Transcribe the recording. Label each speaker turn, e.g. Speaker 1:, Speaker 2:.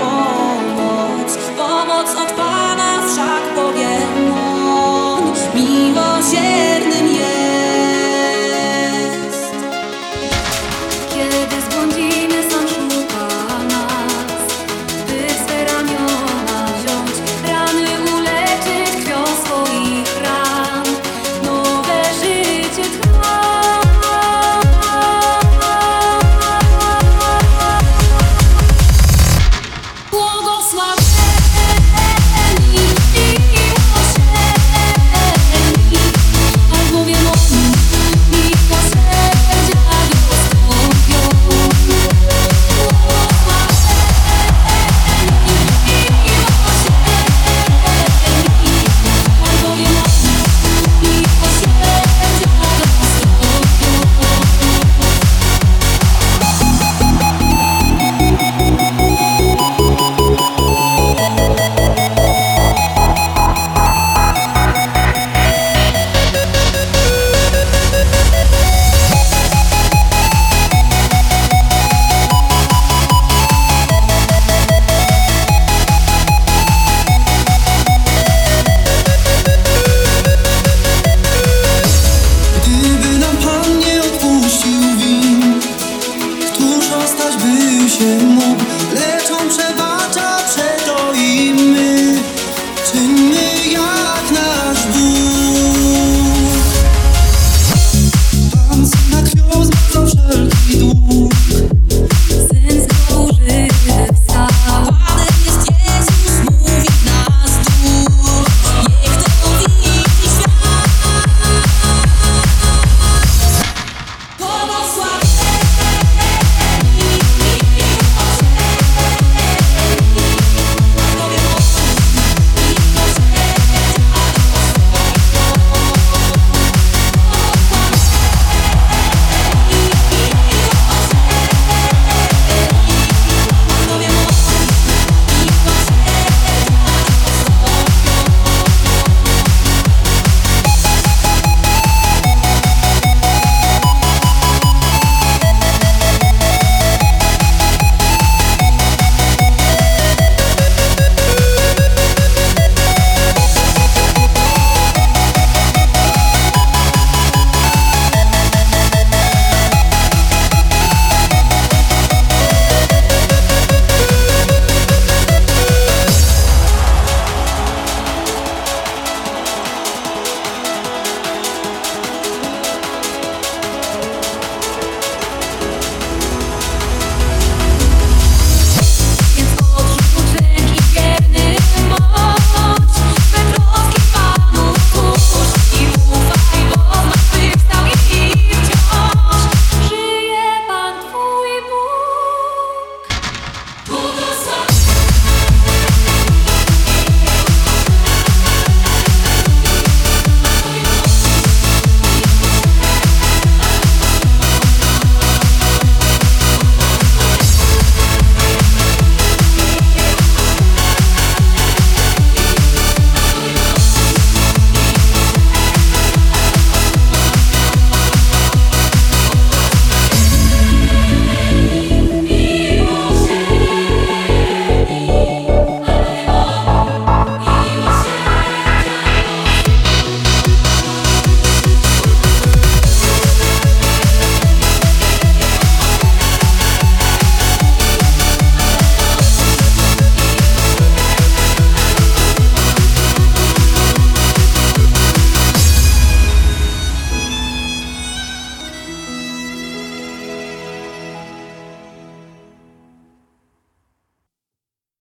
Speaker 1: Oh.